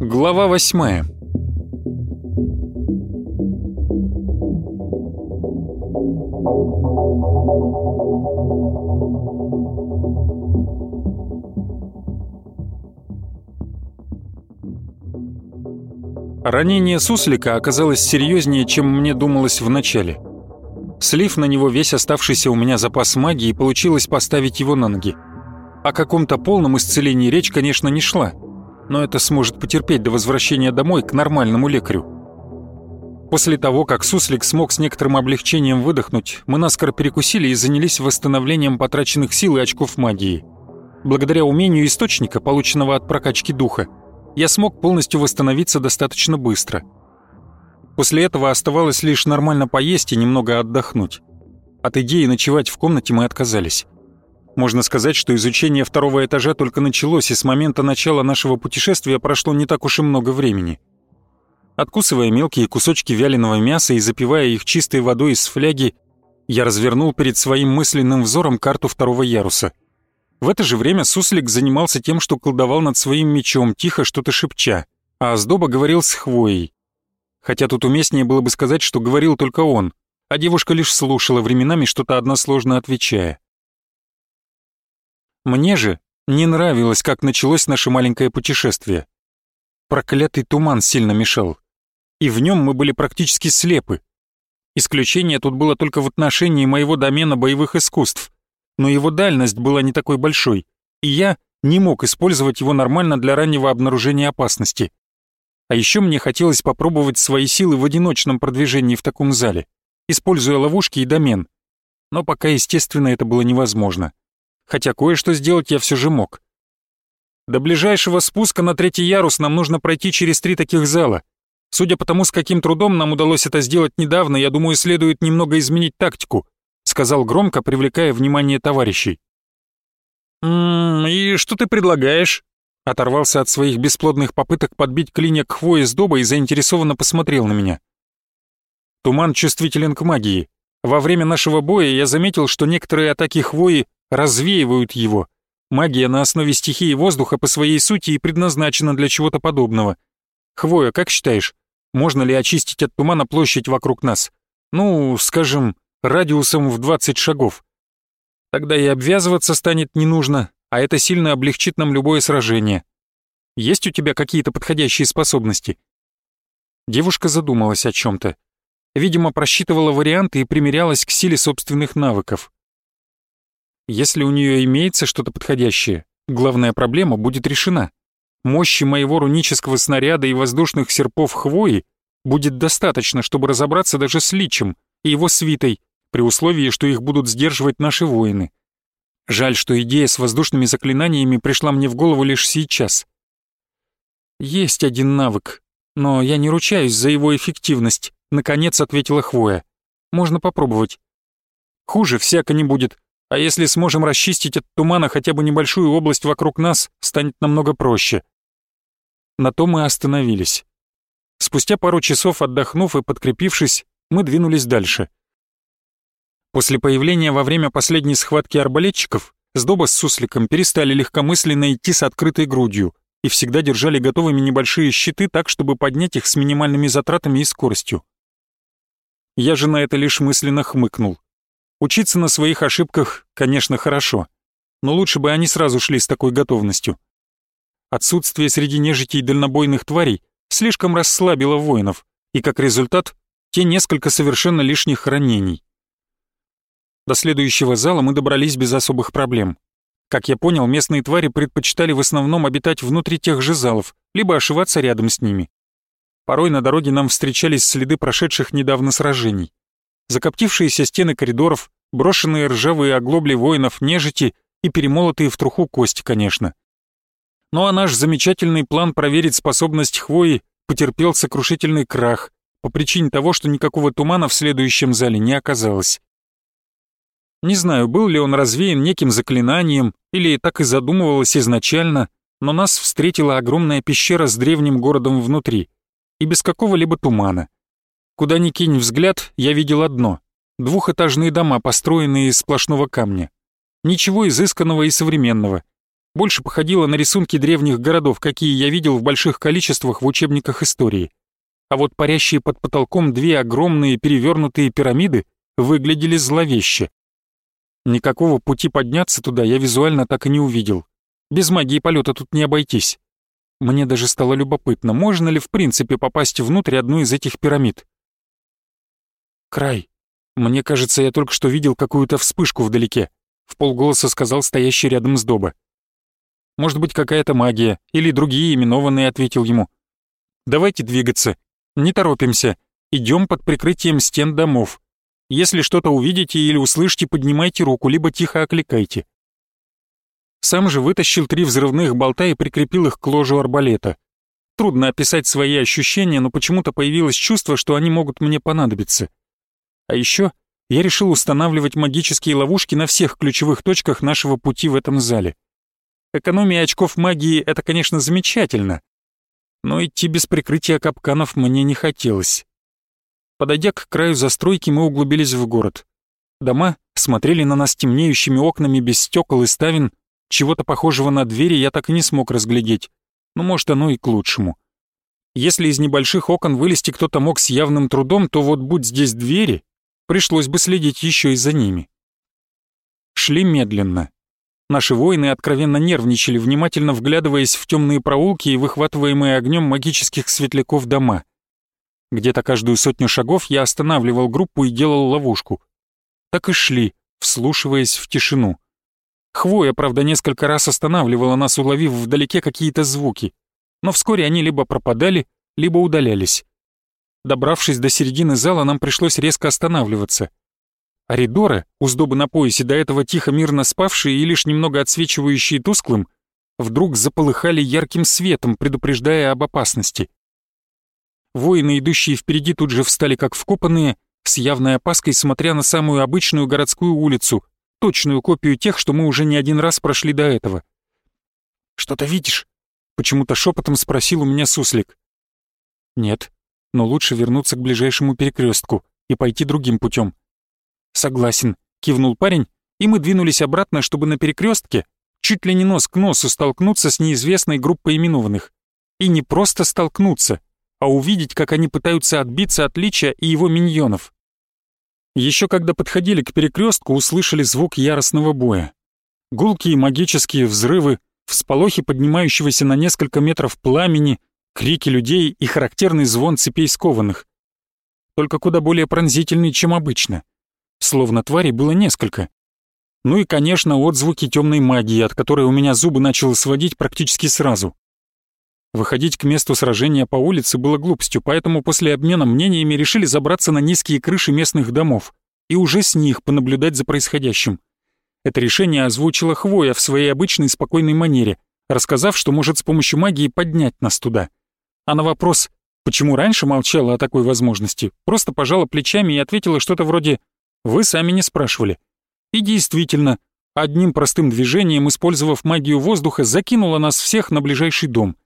Глава восьмая Ранение суслика оказалось серьезнее, чем мне думалось вначале. Слив на него весь оставшийся у меня запас магии, получилось поставить его на ноги. О каком-то полном исцелении речь, конечно, не шла, но это сможет потерпеть до возвращения домой к нормальному лекарю. После того, как суслик смог с некоторым облегчением выдохнуть, мы наскоро перекусили и занялись восстановлением потраченных сил и очков магии. Благодаря умению источника, полученного от прокачки духа, я смог полностью восстановиться достаточно быстро. После этого оставалось лишь нормально поесть и немного отдохнуть. От идеи ночевать в комнате мы отказались. Можно сказать, что изучение второго этажа только началось, и с момента начала нашего путешествия прошло не так уж и много времени. Откусывая мелкие кусочки вяленого мяса и запивая их чистой водой из фляги, я развернул перед своим мысленным взором карту второго яруса — в это же время Суслик занимался тем, что колдовал над своим мечом, тихо что-то шепча, а Аздоба говорил с Хвоей. Хотя тут уместнее было бы сказать, что говорил только он, а девушка лишь слушала, временами что-то односложно отвечая. Мне же не нравилось, как началось наше маленькое путешествие. Проклятый туман сильно мешал, и в нем мы были практически слепы. Исключение тут было только в отношении моего домена боевых искусств но его дальность была не такой большой, и я не мог использовать его нормально для раннего обнаружения опасности. А еще мне хотелось попробовать свои силы в одиночном продвижении в таком зале, используя ловушки и домен. Но пока, естественно, это было невозможно. Хотя кое-что сделать я все же мог. До ближайшего спуска на третий ярус нам нужно пройти через три таких зала. Судя по тому, с каким трудом нам удалось это сделать недавно, я думаю, следует немного изменить тактику сказал громко, привлекая внимание товарищей. «Ммм, и что ты предлагаешь?» Оторвался от своих бесплодных попыток подбить клинья к хвое с дуба и заинтересованно посмотрел на меня. Туман чувствителен к магии. Во время нашего боя я заметил, что некоторые атаки хвои развеивают его. Магия на основе стихии воздуха по своей сути и предназначена для чего-то подобного. Хвоя, как считаешь, можно ли очистить от тумана площадь вокруг нас? Ну, скажем, радиусом в 20 шагов. Тогда и обвязываться станет не нужно, а это сильно облегчит нам любое сражение. Есть у тебя какие-то подходящие способности?» Девушка задумалась о чем-то. Видимо, просчитывала варианты и примерялась к силе собственных навыков. Если у нее имеется что-то подходящее, главная проблема будет решена. Мощи моего рунического снаряда и воздушных серпов хвои будет достаточно, чтобы разобраться даже с Личем и его свитой, при условии, что их будут сдерживать наши воины. Жаль, что идея с воздушными заклинаниями пришла мне в голову лишь сейчас. «Есть один навык, но я не ручаюсь за его эффективность», — наконец ответила Хвоя. «Можно попробовать. Хуже всяко не будет, а если сможем расчистить от тумана хотя бы небольшую область вокруг нас, станет намного проще». На то мы остановились. Спустя пару часов отдохнув и подкрепившись, мы двинулись дальше — После появления во время последней схватки арбалетчиков Сдоба с Сусликом перестали легкомысленно идти с открытой грудью и всегда держали готовыми небольшие щиты так, чтобы поднять их с минимальными затратами и скоростью. Я же на это лишь мысленно хмыкнул. Учиться на своих ошибках, конечно, хорошо, но лучше бы они сразу шли с такой готовностью. Отсутствие среди нежити и дальнобойных тварей слишком расслабило воинов, и как результат, те несколько совершенно лишних ранений. До следующего зала мы добрались без особых проблем. Как я понял, местные твари предпочитали в основном обитать внутри тех же залов, либо ошиваться рядом с ними. Порой на дороге нам встречались следы прошедших недавно сражений. Закоптившиеся стены коридоров, брошенные ржавые оглобли воинов нежити и перемолотые в труху кости, конечно. Ну а наш замечательный план проверить способность хвои потерпел сокрушительный крах по причине того, что никакого тумана в следующем зале не оказалось. Не знаю, был ли он развеян неким заклинанием или так и задумывалось изначально, но нас встретила огромная пещера с древним городом внутри и без какого-либо тумана. Куда ни кинь взгляд, я видел одно Двухэтажные дома, построенные из сплошного камня. Ничего изысканного и современного. Больше походило на рисунки древних городов, какие я видел в больших количествах в учебниках истории. А вот парящие под потолком две огромные перевернутые пирамиды выглядели зловеще. Никакого пути подняться туда я визуально так и не увидел. Без магии полета тут не обойтись. Мне даже стало любопытно, можно ли в принципе попасть внутрь одной из этих пирамид. «Край, мне кажется, я только что видел какую-то вспышку вдалеке», — в полголоса сказал стоящий рядом с Доба. «Может быть, какая-то магия, или другие именованные», — ответил ему. «Давайте двигаться. Не торопимся. Идем под прикрытием стен домов. Если что-то увидите или услышите, поднимайте руку, либо тихо окликайте. Сам же вытащил три взрывных болта и прикрепил их к ложу арбалета. Трудно описать свои ощущения, но почему-то появилось чувство, что они могут мне понадобиться. А еще я решил устанавливать магические ловушки на всех ключевых точках нашего пути в этом зале. Экономия очков магии — это, конечно, замечательно, но идти без прикрытия капканов мне не хотелось. Подойдя к краю застройки, мы углубились в город. Дома смотрели на нас темнеющими окнами без стекол и ставен, чего-то похожего на двери я так и не смог разглядеть. Но может оно и к лучшему. Если из небольших окон вылезти кто-то мог с явным трудом, то вот будь здесь двери, пришлось бы следить еще и за ними. Шли медленно. Наши воины откровенно нервничали, внимательно вглядываясь в темные проулки и выхватываемые огнем магических светляков дома. Где-то каждую сотню шагов я останавливал группу и делал ловушку. Так и шли, вслушиваясь в тишину. Хвоя, правда, несколько раз останавливала нас, уловив вдалеке какие-то звуки, но вскоре они либо пропадали, либо удалялись. Добравшись до середины зала, нам пришлось резко останавливаться. Аридоры, у сдобы на поясе, до этого тихо мирно спавшие и лишь немного отсвечивающие тусклым, вдруг заполыхали ярким светом, предупреждая об опасности. Воины, идущие впереди, тут же встали как вкопанные, с явной опаской смотря на самую обычную городскую улицу, точную копию тех, что мы уже не один раз прошли до этого. «Что-то видишь?» — почему-то шепотом спросил у меня суслик. «Нет, но лучше вернуться к ближайшему перекрестку и пойти другим путем. «Согласен», — кивнул парень, и мы двинулись обратно, чтобы на перекрестке чуть ли не нос к носу столкнуться с неизвестной группой именованных. И не просто столкнуться, а увидеть, как они пытаются отбиться от Лича и его миньонов. Еще когда подходили к перекрестку, услышали звук яростного боя. Гулкие магические взрывы, всполохи поднимающегося на несколько метров пламени, крики людей и характерный звон цепей скованных. Только куда более пронзительный, чем обычно. Словно тварей было несколько. Ну и, конечно, отзвуки темной магии, от которой у меня зубы начало сводить практически сразу. Выходить к месту сражения по улице было глупостью, поэтому после обмена мнениями решили забраться на низкие крыши местных домов и уже с них понаблюдать за происходящим. Это решение озвучила Хвоя в своей обычной спокойной манере, рассказав, что может с помощью магии поднять нас туда. А на вопрос, почему раньше молчала о такой возможности, просто пожала плечами и ответила что-то вроде «Вы сами не спрашивали». И действительно, одним простым движением, использовав магию воздуха, закинула нас всех на ближайший дом.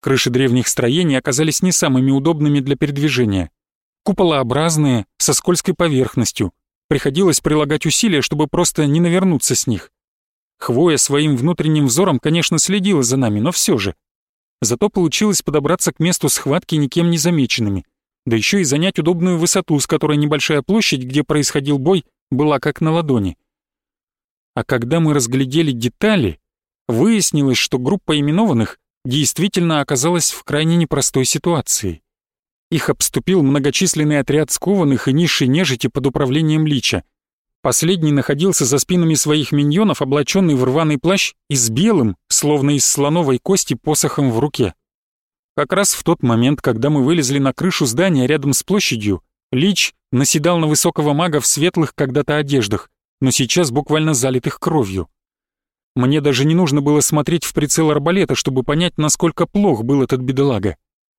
Крыши древних строений оказались не самыми удобными для передвижения. Куполообразные, со скользкой поверхностью. Приходилось прилагать усилия, чтобы просто не навернуться с них. Хвоя своим внутренним взором, конечно, следила за нами, но все же. Зато получилось подобраться к месту схватки никем не замеченными, да еще и занять удобную высоту, с которой небольшая площадь, где происходил бой, была как на ладони. А когда мы разглядели детали, выяснилось, что группа именованных действительно оказалась в крайне непростой ситуации. Их обступил многочисленный отряд скованных и низшей нежити под управлением Лича. Последний находился за спинами своих миньонов, облаченный в рваный плащ и с белым, словно из слоновой кости, посохом в руке. Как раз в тот момент, когда мы вылезли на крышу здания рядом с площадью, Лич наседал на высокого мага в светлых когда-то одеждах, но сейчас буквально залитых кровью. Мне даже не нужно было смотреть в прицел арбалета, чтобы понять, насколько плох был этот бедолага.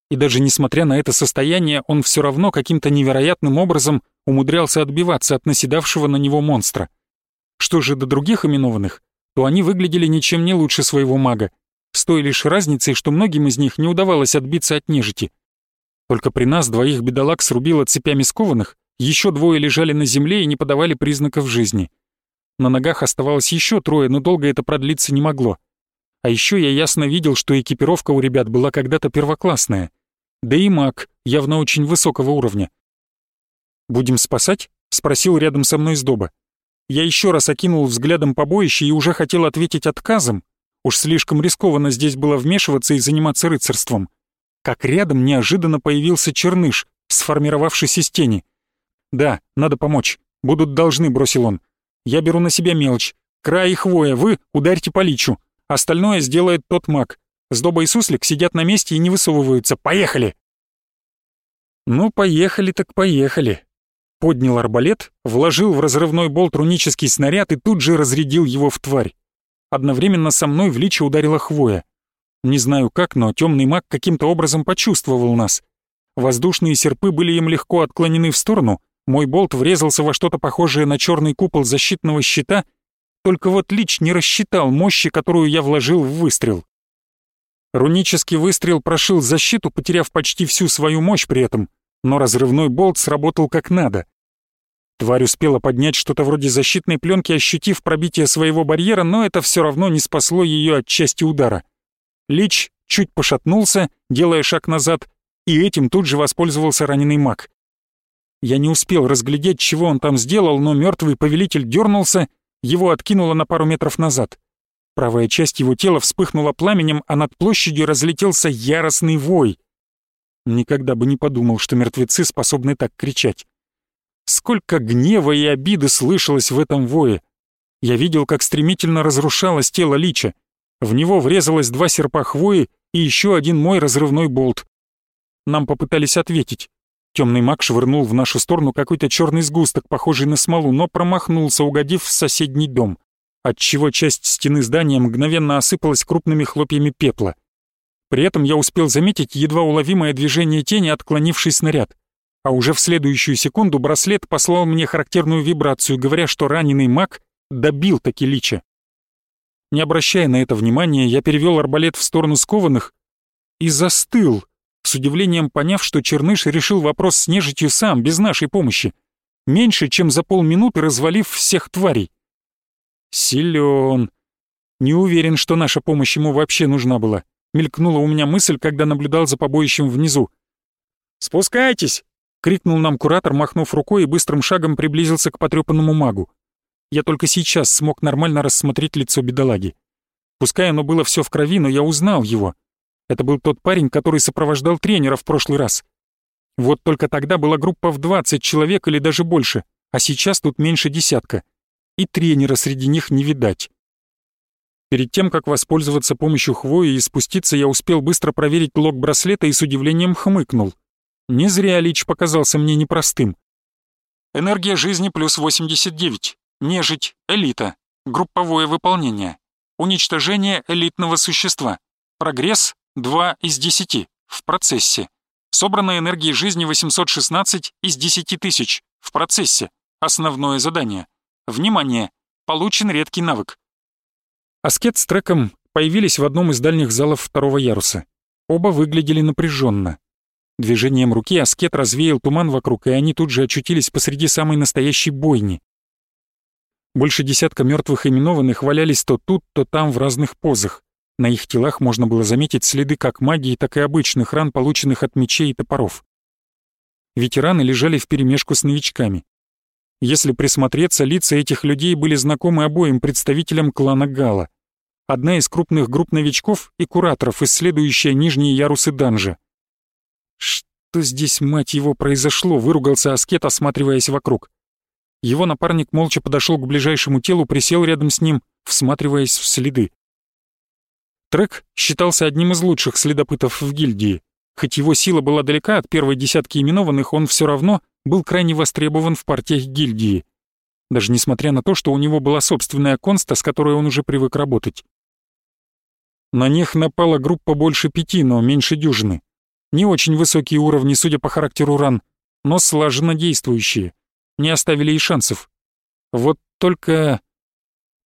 И даже несмотря на это состояние, он все равно каким-то невероятным образом умудрялся отбиваться от наседавшего на него монстра. Что же до других именованных, то они выглядели ничем не лучше своего мага, с той лишь разницей, что многим из них не удавалось отбиться от нежити. Только при нас двоих бедолаг срубило цепями скованных Еще двое лежали на земле и не подавали признаков жизни. На ногах оставалось еще трое, но долго это продлиться не могло. А еще я ясно видел, что экипировка у ребят была когда-то первоклассная. Да и маг, явно очень высокого уровня. «Будем спасать?» — спросил рядом со мной Сдоба. Я еще раз окинул взглядом побоище и уже хотел ответить отказом. Уж слишком рискованно здесь было вмешиваться и заниматься рыцарством. Как рядом неожиданно появился черныш, сформировавшийся из тени. «Да, надо помочь. Будут должны», — бросил он. «Я беру на себя мелочь. Край и хвоя, вы ударьте по личу. Остальное сделает тот маг. Сдоба и суслик сидят на месте и не высовываются. Поехали!» «Ну, поехали так поехали поднял арбалет, вложил в разрывной болт рунический снаряд и тут же разрядил его в тварь. Одновременно со мной в личи ударила хвоя. Не знаю как, но темный маг каким-то образом почувствовал нас. Воздушные серпы были им легко отклонены в сторону, мой болт врезался во что-то похожее на черный купол защитного щита, только вот лич не рассчитал мощи, которую я вложил в выстрел. Рунический выстрел прошил защиту, потеряв почти всю свою мощь при этом, но разрывной болт сработал как надо. Тварь успела поднять что-то вроде защитной пленки, ощутив пробитие своего барьера, но это все равно не спасло ее от части удара. Лич чуть пошатнулся, делая шаг назад, и этим тут же воспользовался раненый маг. Я не успел разглядеть, чего он там сделал, но мертвый повелитель дернулся, его откинуло на пару метров назад. Правая часть его тела вспыхнула пламенем, а над площадью разлетелся яростный вой — Никогда бы не подумал, что мертвецы способны так кричать. Сколько гнева и обиды слышалось в этом вое. Я видел, как стремительно разрушалось тело Лича. В него врезалось два серпа хвои и еще один мой разрывной болт. Нам попытались ответить. Темный маг швырнул в нашу сторону какой-то черный сгусток, похожий на смолу, но промахнулся, угодив в соседний дом, отчего часть стены здания мгновенно осыпалась крупными хлопьями пепла. При этом я успел заметить едва уловимое движение тени, отклонивший снаряд. А уже в следующую секунду браслет послал мне характерную вибрацию, говоря, что раненый маг добил таки лича. Не обращая на это внимания, я перевел арбалет в сторону скованных и застыл, с удивлением поняв, что Черныш решил вопрос с нежитью сам, без нашей помощи, меньше, чем за полминуты развалив всех тварей. Силен. Не уверен, что наша помощь ему вообще нужна была мелькнула у меня мысль, когда наблюдал за побоищем внизу. «Спускайтесь!» — крикнул нам куратор, махнув рукой и быстрым шагом приблизился к потрепанному магу. Я только сейчас смог нормально рассмотреть лицо бедолаги. Пускай оно было все в крови, но я узнал его. Это был тот парень, который сопровождал тренера в прошлый раз. Вот только тогда была группа в 20 человек или даже больше, а сейчас тут меньше десятка. И тренера среди них не видать. Перед тем, как воспользоваться помощью хвои и спуститься, я успел быстро проверить лог браслета и с удивлением хмыкнул. Не зря Лич показался мне непростым. Энергия жизни плюс 89. Нежить. Элита. Групповое выполнение. Уничтожение элитного существа. Прогресс 2 из 10. В процессе. Собрана энергии жизни 816 из 10 тысяч. В процессе. Основное задание. Внимание! Получен редкий навык. Аскет с треком появились в одном из дальних залов второго яруса. Оба выглядели напряженно. Движением руки Аскет развеял туман вокруг, и они тут же очутились посреди самой настоящей бойни. Больше десятка мертвых именованных валялись то тут, то там в разных позах. На их телах можно было заметить следы как магии, так и обычных ран, полученных от мечей и топоров. Ветераны лежали вперемешку с новичками. Если присмотреться, лица этих людей были знакомы обоим представителям клана Гала. Одна из крупных групп новичков и кураторов, исследующая нижние ярусы данжа. «Что здесь, мать его, произошло?» — выругался Аскет, осматриваясь вокруг. Его напарник молча подошел к ближайшему телу, присел рядом с ним, всматриваясь в следы. Трек считался одним из лучших следопытов в гильдии. Хоть его сила была далека от первой десятки именованных, он все равно был крайне востребован в партиях гильдии, даже несмотря на то, что у него была собственная конста, с которой он уже привык работать. На них напала группа больше пяти, но меньше дюжины. Не очень высокие уровни, судя по характеру ран, но слаженно действующие. Не оставили и шансов. Вот только...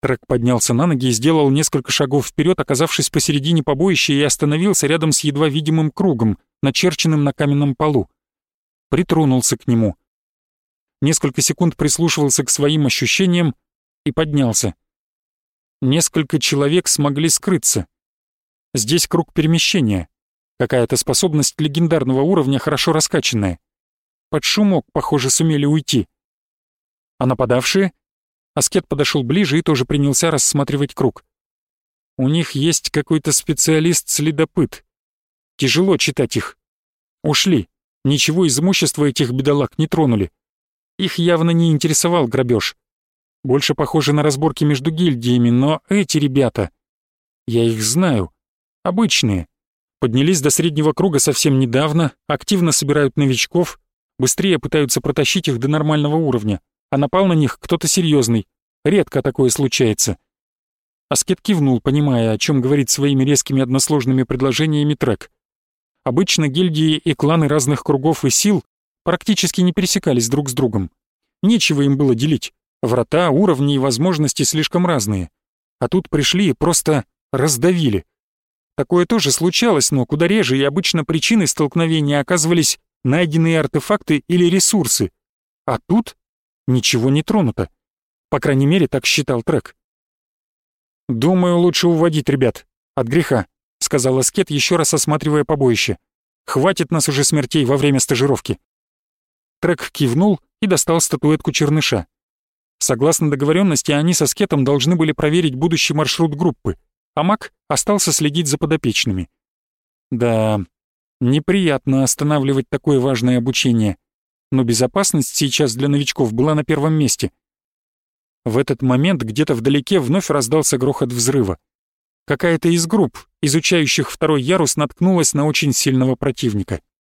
Трек поднялся на ноги и сделал несколько шагов вперед, оказавшись посередине побоища и остановился рядом с едва видимым кругом, начерченным на каменном полу притронулся к нему. несколько секунд прислушивался к своим ощущениям и поднялся. Несколько человек смогли скрыться. Здесь круг перемещения. Какая-то способность легендарного уровня, хорошо раскачанная. Под шумок, похоже, сумели уйти. А нападавшие? Аскет подошел ближе и тоже принялся рассматривать круг. У них есть какой-то специалист-следопыт. Тяжело читать их. Ушли. Ничего из имущества этих бедолаг не тронули. Их явно не интересовал грабеж. Больше похоже на разборки между гильдиями, но эти ребята... Я их знаю. Обычные. Поднялись до среднего круга совсем недавно, активно собирают новичков, быстрее пытаются протащить их до нормального уровня, а напал на них кто-то серьезный. Редко такое случается. Аскет кивнул, понимая, о чем говорит своими резкими односложными предложениями трек. Обычно гильдии и кланы разных кругов и сил практически не пересекались друг с другом. Нечего им было делить. Врата, уровни и возможности слишком разные. А тут пришли и просто раздавили. Такое тоже случалось, но куда реже, и обычно причиной столкновения оказывались найденные артефакты или ресурсы. А тут ничего не тронуто. По крайней мере, так считал Трек. «Думаю, лучше уводить ребят. От греха», — сказал Аскет, еще раз осматривая побоище. «Хватит нас уже смертей во время стажировки». Трек кивнул и достал статуэтку черныша. Согласно договоренности, они со Скетом должны были проверить будущий маршрут группы, а Мак остался следить за подопечными. Да, неприятно останавливать такое важное обучение, но безопасность сейчас для новичков была на первом месте — в этот момент где-то вдалеке вновь раздался грохот взрыва. Какая-то из групп, изучающих второй ярус, наткнулась на очень сильного противника —